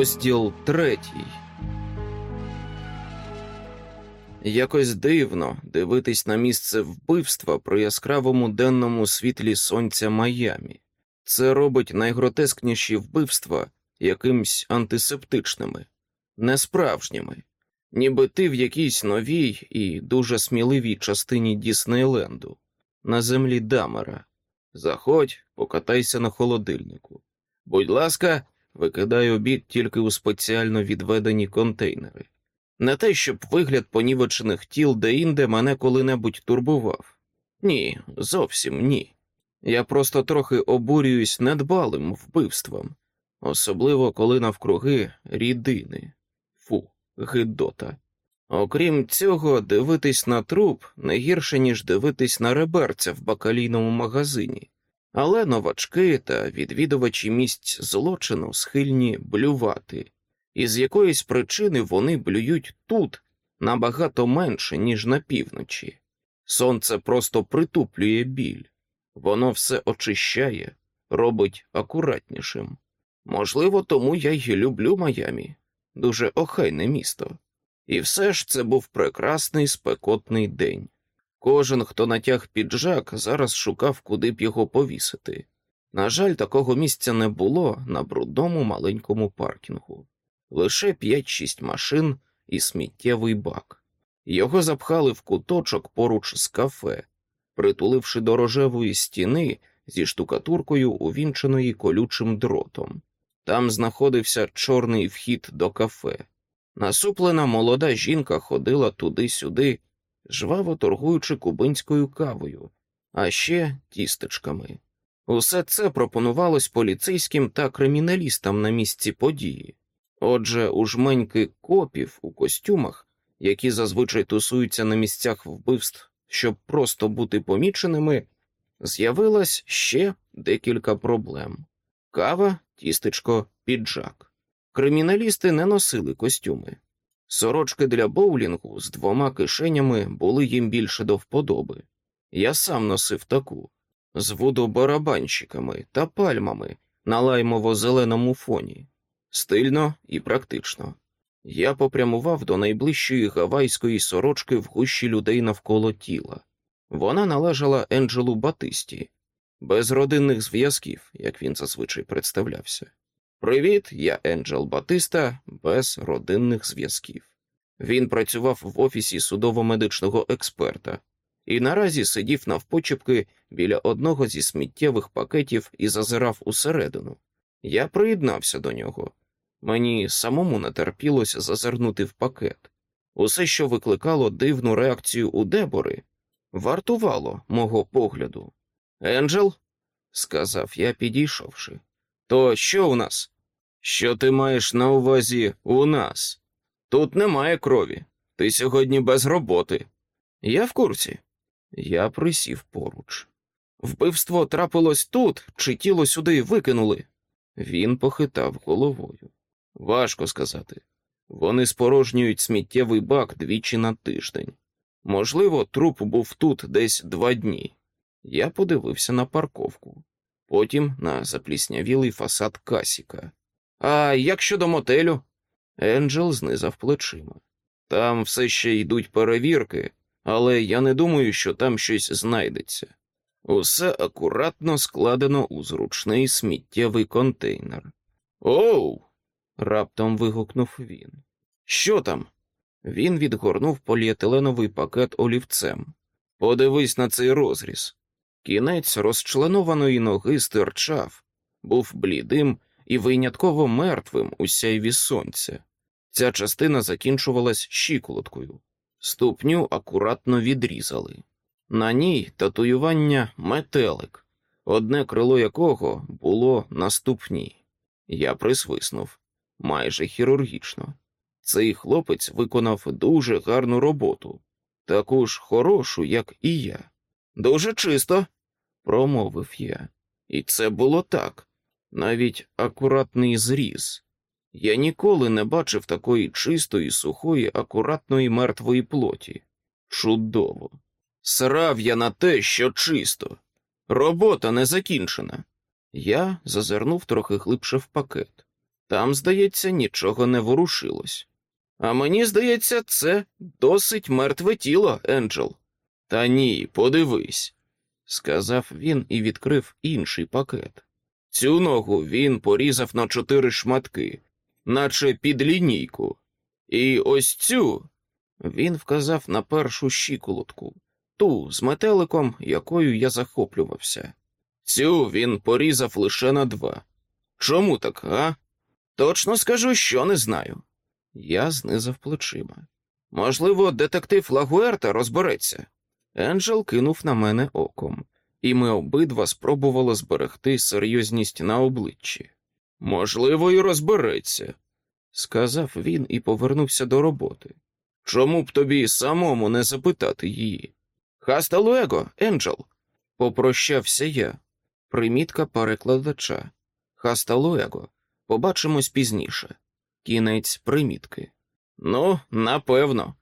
Розділ третій. Якось дивно дивитись на місце вбивства при яскравому денному світлі сонця Майамі. Це робить найгротескніші вбивства якимсь антисептичними, несправжніми, ніби ти в якійсь новій і дуже сміливій частині Діснейленду, на землі Дамера. Заходь, покатайся на холодильнику. Будь ласка, викидай обід тільки у спеціально відведені контейнери. Не те, щоб вигляд понівечених тіл деінде мене коли-небудь турбував. Ні, зовсім ні. Я просто трохи обурююсь недбалим вбивством, особливо коли навкруги рідини. Фу, гидота. Окрім цього, дивитись на труп не гірше, ніж дивитись на реберця в бакалійному магазині, але новачки та відвідувачі місць злочину схильні блювати, і з якоїсь причини вони блюють тут набагато менше, ніж на півночі. Сонце просто притуплює біль, воно все очищає, робить акуратнішим. Можливо, тому я й люблю Майамі, дуже охайне місто. І все ж це був прекрасний спекотний день. Кожен, хто натяг піджак, зараз шукав, куди б його повісити. На жаль, такого місця не було на брудному маленькому паркінгу, лише 5-6 машин і сміттєвий бак. Його запхали в куточок поруч з кафе, притуливши до рожевої стіни зі штукатуркою, увінченої колючим дротом. Там знаходився чорний вхід до кафе. Насуплена молода жінка ходила туди-сюди, жваво торгуючи кубинською кавою, а ще тістечками. Усе це пропонувалось поліцейським та криміналістам на місці події. Отже, у жменьки копів у костюмах, які зазвичай тусуються на місцях вбивств, щоб просто бути поміченими, з'явилось ще декілька проблем: кава, тістечко, піджак. Криміналісти не носили костюми. Сорочки для боулінгу з двома кишенями були їм більше до вподоби. Я сам носив таку з водобарабанщиками та пальмами на лаймово-зеленому фоні, стильно і практично. Я попрямував до найближчої гавайської сорочки в гущі людей навколо тіла. Вона належала Енджелу Батисті, без родинних зв'язків, як він зазвичай представлявся. Привіт, я Енджел Батиста, без родинних зв'язків. Він працював в офісі судово-медичного експерта і наразі сидів навпочепки біля одного зі сміттєвих пакетів і зазирав усередину. Я приєднався до нього. Мені самому не терпілося зазирнути в пакет. Усе, що викликало дивну реакцію у дебори, вартувало мого погляду. Енджел, сказав я, підійшовши. То що у нас? Що ти маєш на увазі у нас? Тут немає крові. Ти сьогодні без роботи. Я в курсі. Я присів поруч. Вбивство трапилось тут, чи тіло сюди викинули? Він похитав головою. Важко сказати. Вони спорожнюють сміттєвий бак двічі на тиждень. Можливо, труп був тут десь два дні. Я подивився на парковку потім на запліснявілий фасад Касіка. А як щодо мотелю? Енджел знизав плечима. Там все ще йдуть перевірки, але я не думаю, що там щось знайдеться. Усе акуратно складено у зручний сміттєвий контейнер. Оу. раптом вигукнув він. Що там? Він відгорнув поліетиленовий пакет олівцем. Подивись на цей розріз. Кінець розчленованої ноги стирчав, був блідим і винятково мертвим у сяйві сонця. Ця частина закінчувалась щиколоткою, ступню акуратно відрізали. На ній татуювання метелик, одне крило якого було на ступні. Я присвиснув майже хірургічно. Цей хлопець виконав дуже гарну роботу, таку ж хорошу, як і я. Дуже чисто, промовив я. І це було так, навіть акуратний зріз. Я ніколи не бачив такої чистої, сухої, акуратної мертвої плоті. Чудово. Срав я на те, що чисто. Робота не закінчена. Я зазирнув трохи глибше в пакет. Там, здається, нічого не ворушилось. А мені здається, це досить мертве тіло, Енджел. Та ні, подивись, сказав він і відкрив інший пакет. Цю ногу він порізав на чотири шматки, наче під лінійку. І ось цю він вказав на першу щиколотку, ту з метеликом, якою я захоплювався. Цю він порізав лише на два. Чому так, а? Точно скажу, що не знаю. Я знизав плечима. Можливо, детектив Лагуерта розбереться. Енджел кинув на мене оком, і ми обидва спробували зберегти серйозність на обличчі. Можливо, і розбереться, сказав він і повернувся до роботи. Чому б тобі самому не запитати її? Хаста луего, Енджел, попрощався я. Примітка перекладача. Хаста луего. Побачимось пізніше. Кінець примітки. Ну, напевно,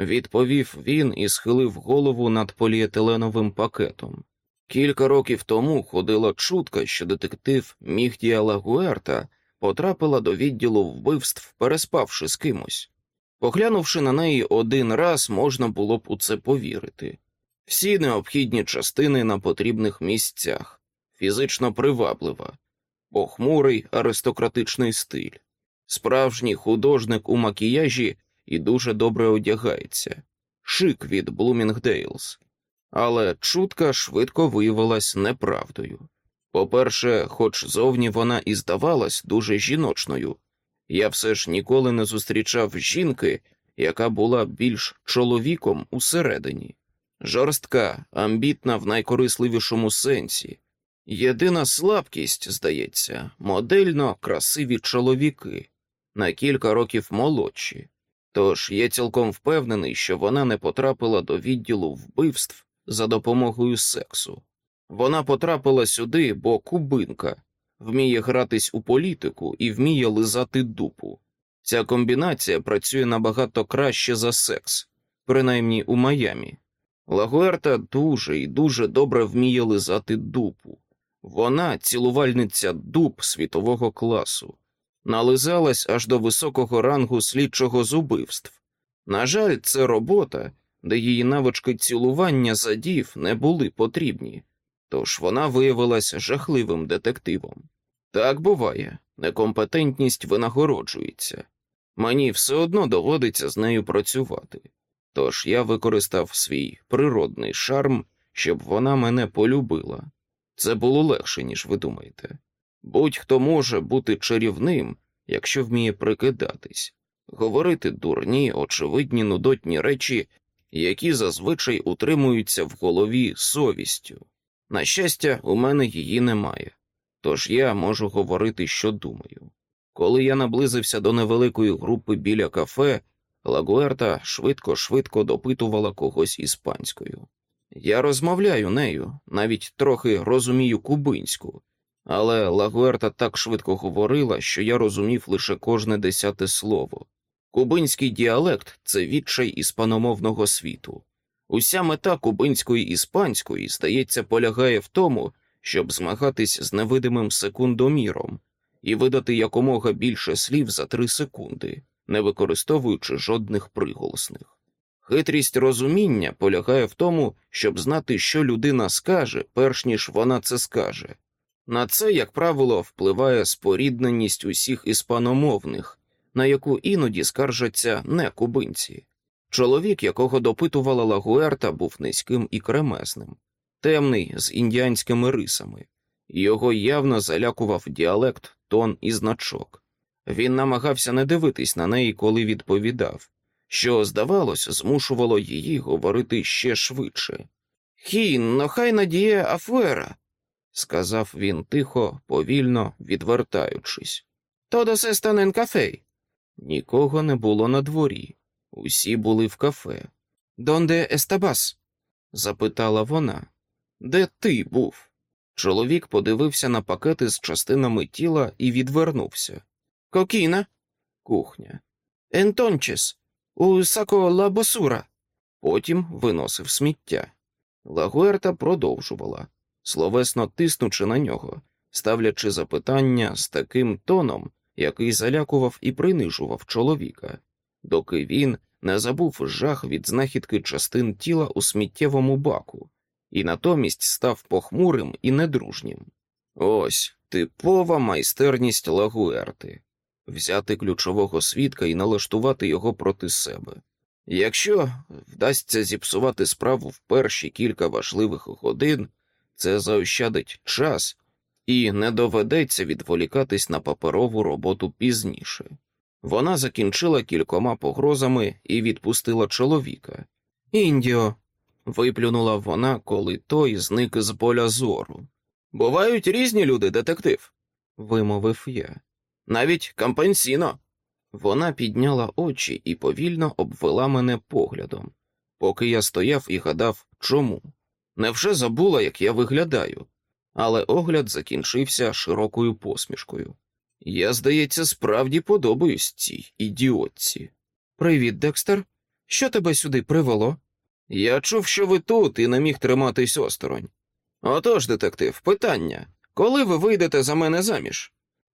відповів він і схилив голову над поліетиленовим пакетом. Кілька років тому ходила чутка, що детектив Міхтія Лагуерта потрапила до відділу вбивств, переспавши з кимось. Поглянувши на неї один раз, можна було б у це повірити. Всі необхідні частини на потрібних місцях, фізично приваблива, похмурий аристократичний стиль, справжній художник у макіяжі і дуже добре одягається, шик від Блумінгдейлс. Але чутка швидко виявилась неправдою. По-перше, хоч зовні вона і здавалась дуже жіночною, я все ж ніколи не зустрічав жінки, яка була більш чоловіком усередині, жорстка, амбітна в найкорисливішому сенсі. Єдина слабкість, здається, модельно красиві чоловіки, на кілька років молодші. Тож я цілком впевнений, що вона не потрапила до відділу вбивств за допомогою сексу. Вона потрапила сюди, бо кубинка вміє гратись у політику і вміє лизати дупу. Ця комбінація працює набагато краще за секс, принаймні у Майамі. Лагуерта дуже і дуже добре вміє лизати дупу. Вона цілувальниця дуб світового класу, нализалась аж до високого рангу слідчого з убивств. На жаль, це робота, де її навички цілування задів не були потрібні, тож вона виявилася жахливим детективом. Так буває, некомпетентність винагороджується. Мені все одно доводиться з нею працювати. Тож я використав свій природний шарм, щоб вона мене полюбила. Це було легше, ніж ви думаєте. Будь-хто може бути чарівним, якщо вміє прикидатись, говорити дурні, очевидні, нудотні речі, які зазвичай утримуються в голові совістю. На щастя, у мене її немає, тож я можу говорити, що думаю. Коли я наблизився до невеликої групи біля кафе, Лагуерта швидко-швидко допитувала когось іспанською. Я розмовляю нею, навіть трохи розумію кубинську, але Лагуерта так швидко говорила, що я розумів лише кожне десяте слово. Кубинський діалект це відчай іспаномовного світу. Уся мета кубинської іспанської, здається, полягає в тому, щоб змагатись з невидимим секундоміром і видати якомога більше слів за три секунди, не використовуючи жодних приголосних. Хитрість розуміння полягає в тому, щоб знати, що людина скаже, перш ніж вона це скаже. На це, як правило, впливає спорідненість усіх іспаномовних, на яку іноді скаржаться не кубинці. Чоловік, якого допитувала Лагуерта, був низьким і кремезним, темний з індіанськими рисами, його явно залякував діалект, тон і значок. Він намагався не дивитись на неї, коли відповідав, що, здавалося, змушувало її говорити ще швидше. Хін, но хай надіє афуера, сказав він тихо, повільно відвертаючись. Todos están en café. Нікого не було на дворі. Усі були в кафе. Dónde estabas? запитала вона. Де ти був? Чоловік подивився на пакети з частинами тіла і відвернувся. Cocina, кухня. Entonces, yo saco la basura. Потім виносив сміття. Лагуерта продовжувала, словесно тиснучи на нього, ставлячи запитання з таким тоном, який залякував і принижував чоловіка, доки він не забув жах від знахідки частин тіла у сміттєвому баку і натомість став похмурим і недружнім. Ось типова майстерність Лагуерти взяти ключового свідка і налаштувати його проти себе. Якщо вдасться зіпсувати справу в перші кілька важливих годин, це заощадить час і не доведеться відволікатись на паперову роботу пізніше. Вона закінчила кількома погрозами і відпустила чоловіка. Індіо. виплюнула вона, коли той зник з поля зору. Бувають різні люди, детектив, вимовив я. Навіть кампенсіно. Вона підняла очі і повільно обвела мене поглядом, поки я стояв і гадав, чому. Невже забула, як я виглядаю, але огляд закінчився широкою посмішкою. Я, здається, справді подобаюсь цій ідіотці. Привіт, Декстер. Що тебе сюди привело? Я чув, що ви тут і не міг триматись осторонь. Отож, детектив, питання коли ви вийдете за мене заміж?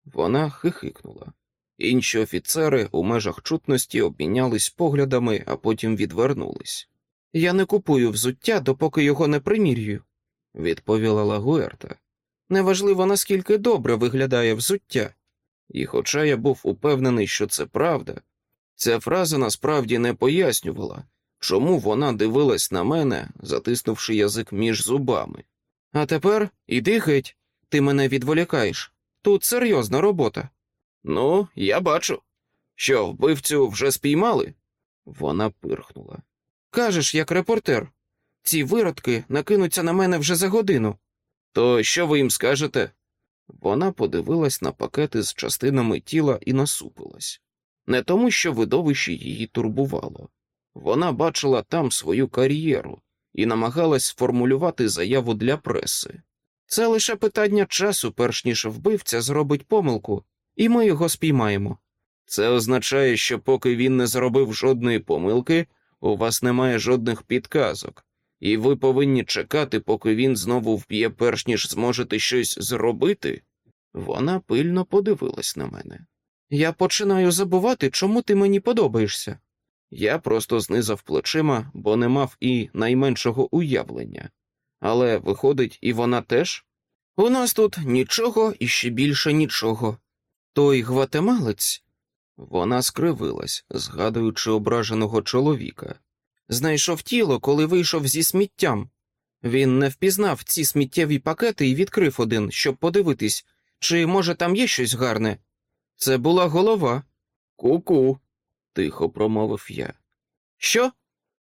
Вона хихикнула. Інші офіцери у межах чутності обмінялись поглядами, а потім відвернулись. Я не купую взуття, допоки його не примірюю, відповіла Лагуерта. Неважливо, наскільки добре виглядає взуття. І, хоча я був упевнений, що це правда, ця фраза насправді не пояснювала, чому вона дивилась на мене, затиснувши язик між зубами. А тепер іди геть, ти мене відволікаєш. Тут серйозна робота. Ну, я бачу. Що, вбивцю вже спіймали? Вона пирхнула. Кажеш, як репортер, ці виродки накинуться на мене вже за годину. То що ви їм скажете? Вона подивилась на пакети з частинами тіла і насупилась. Не тому, що видовище її турбувало. Вона бачила там свою кар'єру і намагалась сформулювати заяву для преси. Це лише питання часу, перш ніж вбивця зробить помилку, і ми його спіймаємо. Це означає, що поки він не зробив жодної помилки, у вас немає жодних підказок, і ви повинні чекати, поки він знову вб'є, перш ніж зможете щось зробити. Вона пильно подивилась на мене. Я починаю забувати, чому ти мені подобаєшся. Я просто знизав плечима, бо не мав і найменшого уявлення. Але, виходить, і вона теж? У нас тут нічого і ще більше нічого. Той гватемалець. Вона скривилась, згадуючи ображеного чоловіка. Знайшов тіло, коли вийшов зі сміттям. Він не впізнав ці сміттєві пакети і відкрив один, щоб подивитись, чи, може, там є щось гарне. Це була голова. Ку-ку, тихо промовив я. Що?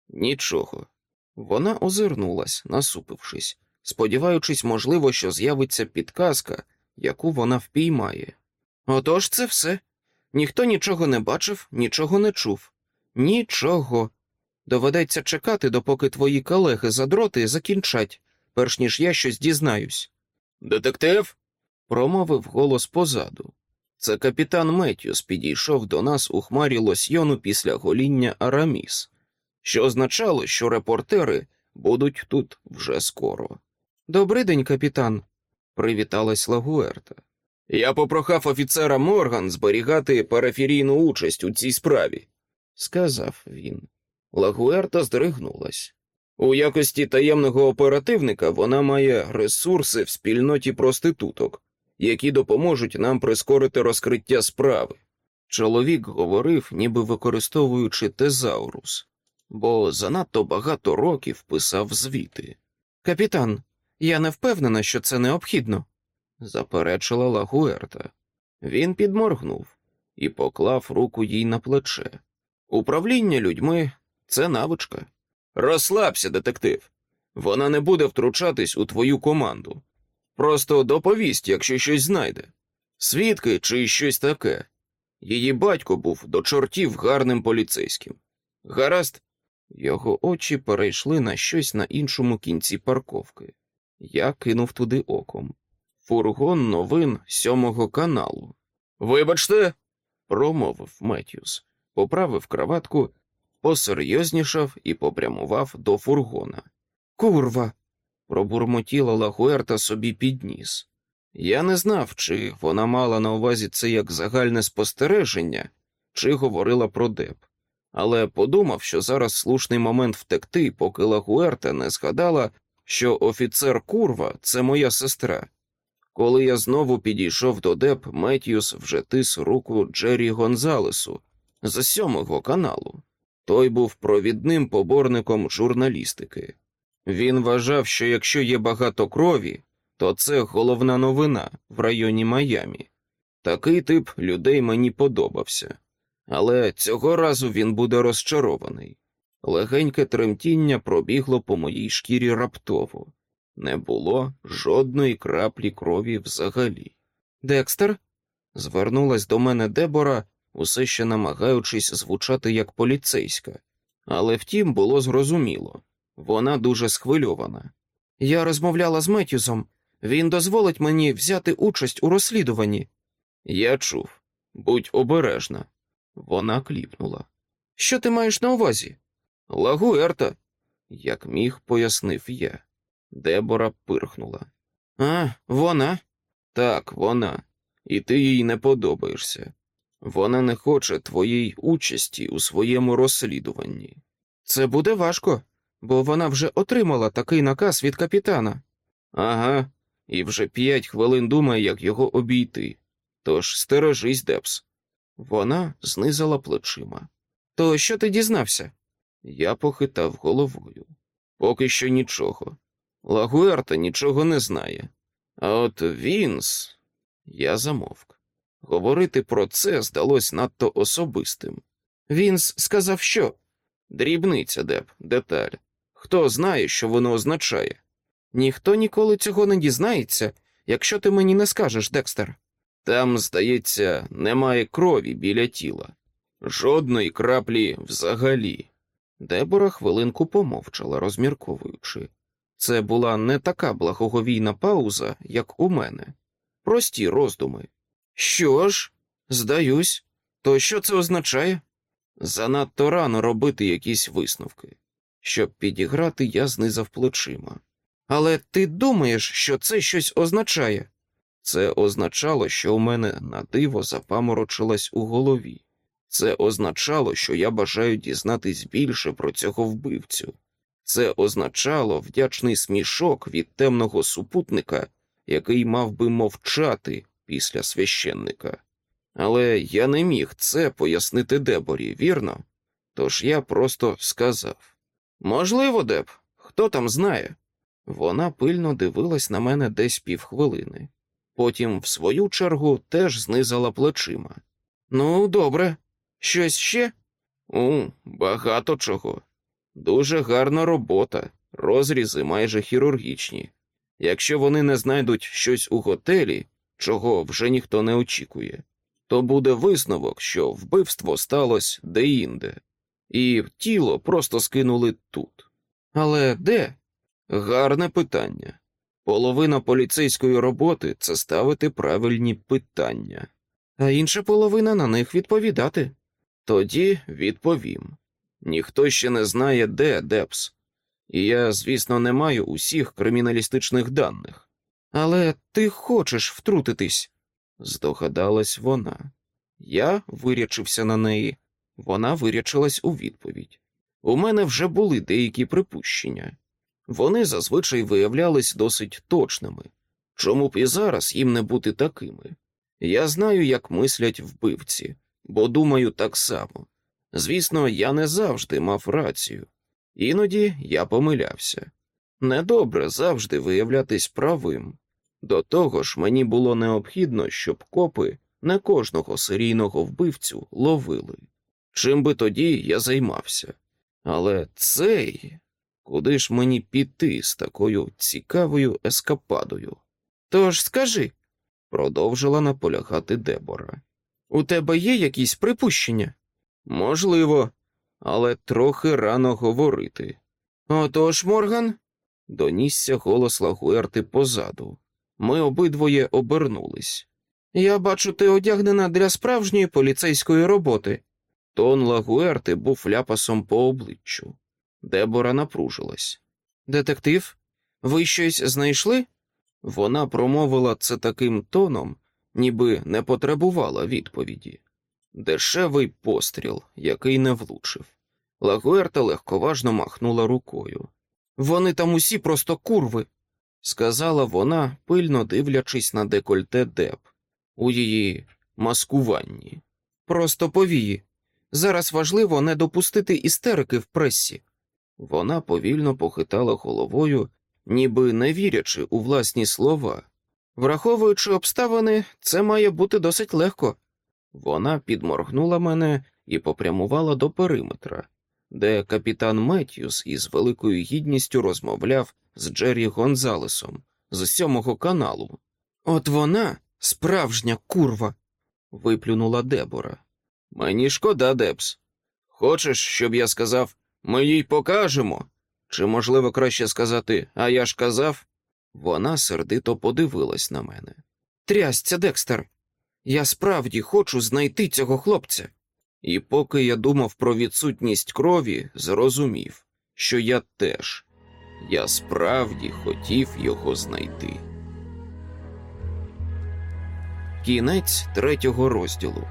Нічого. Вона озирнулась, насупившись, сподіваючись, можливо, що з'явиться підказка, яку вона впіймає. Отож це все. Ніхто нічого не бачив, нічого не чув. Нічого. Доведеться чекати, допоки твої колеги задроти закінчать, перш ніж я щось дізнаюсь. Детектив? промовив голос позаду. Це капітан Меттюс підійшов до нас у хмарі лосьйону після гоління Араміс, що означало, що репортери будуть тут вже скоро. «Добрий день, капітан, привіталась Лагуерта. Я попрохав офіцера Морган зберігати периферійну участь у цій справі, сказав він. Лагуерта здригнулась. У якості таємного оперативника вона має ресурси в спільноті проституток, які допоможуть нам прискорити розкриття справи. Чоловік говорив, ніби використовуючи тезаурус, бо занадто багато років писав звіти. Капітан, я не впевнена, що це необхідно, заперечила Лагуерта. Він підморгнув і поклав руку їй на плече. Управління людьми це навичка. Розслабся, детектив. Вона не буде втручатись у твою команду. Просто доповість, якщо щось знайде. Свідки чи щось таке. Її батько був до чортів гарним поліцейським. Гаразд, його очі перейшли на щось на іншому кінці парковки. Я кинув туди оком. Фургон новин сьомого каналу. Вибачте, промовив Меттюс, поправив краватку, посерйознішав і попрямував до фургона. Курва. пробурмотіла Лагуерта собі підніс. Я не знав, чи вона мала на увазі це як загальне спостереження, чи говорила про Деб, але подумав, що зараз слушний момент втекти, поки Лагуерта не згадала, що офіцер курва це моя сестра. Коли я знову підійшов до Деб, Меттьюс вже тис руку Джері Гонзалесу з сьомого каналу. Той був провідним поборником журналістики. Він вважав, що якщо є багато крові, то це головна новина в районі Майамі. Такий тип людей мені подобався, але цього разу він буде розчарований. Легеньке тремтіння пробігло по моїй шкірі раптово. Не було жодної краплі крові взагалі. Декстер? звернулась до мене Дебора, усе ще намагаючись звучати як поліцейська, але втім було зрозуміло вона дуже схвильована. Я розмовляла з Меттюзом. Він дозволить мені взяти участь у розслідуванні. Я чув. Будь обережна. Вона кліпнула. Що ти маєш на увазі? Лагуерта, як міг, пояснив я. Дебора пирхнула. А, вона? Так, вона. І ти їй не подобаєшся. Вона не хоче твоєї участі у своєму розслідуванні. Це буде важко, бо вона вже отримала такий наказ від капітана. Ага, і вже п'ять хвилин думає, як його обійти. Тож стережись, Депс. Вона знизала плечима. То що ти дізнався? Я похитав головою. Поки що нічого. Лагуерта нічого не знає. А от Вінс. Я замовк. Говорити про це здалось надто особистим. Вінс сказав, що? Дрібниця, Деб, деталь. Хто знає, що воно означає? Ніхто ніколи цього не дізнається, якщо ти мені не скажеш, Декстер. Там, здається, немає крові біля тіла, жодної краплі взагалі. Дебора хвилинку помовчала, розмірковуючи. Це була не така благоговійна пауза, як у мене. Прості роздуми. Що ж, здаюсь, то що це означає? Занадто рано робити якісь висновки. Щоб підіграти, я знизав плечима. Але ти думаєш, що це щось означає? Це означало, що у мене на диво запаморочилось у голові. Це означало, що я бажаю дізнатись більше про цього вбивцю. Це означало вдячний смішок від темного супутника, який мав би мовчати після священника. Але я не міг це пояснити Деборі, вірно? Тож я просто сказав можливо, Деб, хто там знає? Вона пильно дивилась на мене десь півхвилини. Потім, в свою чергу, теж знизала плечима. Ну, добре, щось ще? У, багато чого. Дуже гарна робота, розрізи майже хірургічні. Якщо вони не знайдуть щось у готелі, чого вже ніхто не очікує, то буде висновок, що вбивство сталося деінде, і тіло просто скинули тут. Але де? Гарне питання. Половина поліцейської роботи це ставити правильні питання, а інша половина на них відповідати. Тоді відповім. Ніхто ще не знає, де Депс, і я, звісно, не маю усіх криміналістичних даних. Але ти хочеш втрутитись, здогадалась вона. Я вирячився на неї, вона вирячилась у відповідь. У мене вже були деякі припущення. Вони зазвичай виявлялись досить точними, чому б і зараз їм не бути такими. Я знаю, як мислять вбивці, бо думаю так само. Звісно, я не завжди мав рацію, іноді я помилявся. Недобре завжди виявлятись правим. До того ж, мені було необхідно, щоб копи не кожного серійного вбивцю ловили. Чим би тоді я займався? Але цей куди ж мені піти з такою цікавою ескападою? Тож скажи, продовжила наполягати Дебора. У тебе є якісь припущення? Можливо, але трохи рано говорити. Отож, Морган, донісся голос Лагуерти позаду. Ми обидвоє обернулись. Я бачу, ти одягнена для справжньої поліцейської роботи. Тон Лагуерти був ляпасом по обличчю. Дебора напружилась. Детектив, ви щось знайшли? Вона промовила це таким тоном, ніби не потребувала відповіді. Дешевий постріл, який не влучив. Лагуерта легковажно махнула рукою. Вони там усі просто курви, сказала вона, пильно дивлячись на декольте Деб у її маскуванні. Просто повії. Зараз важливо не допустити істерики в пресі. Вона повільно похитала головою, ніби не вірячи у власні слова. Враховуючи обставини, це має бути досить легко. Вона підморгнула мене і попрямувала до периметра, де капітан Меттьюс із великою гідністю розмовляв з Джері Гонзалесом з сьомого каналу. От вона справжня курва. виплюнула Дебора. Мені шкода, Дебс. Хочеш, щоб я сказав ми їй покажемо? Чи, можливо, краще сказати, а я ж казав? Вона сердито подивилась на мене. Трясця, Декстер, я справді хочу знайти цього хлопця. І поки я думав про відсутність крові, зрозумів, що я теж, я справді хотів його знайти. Кінець третього розділу.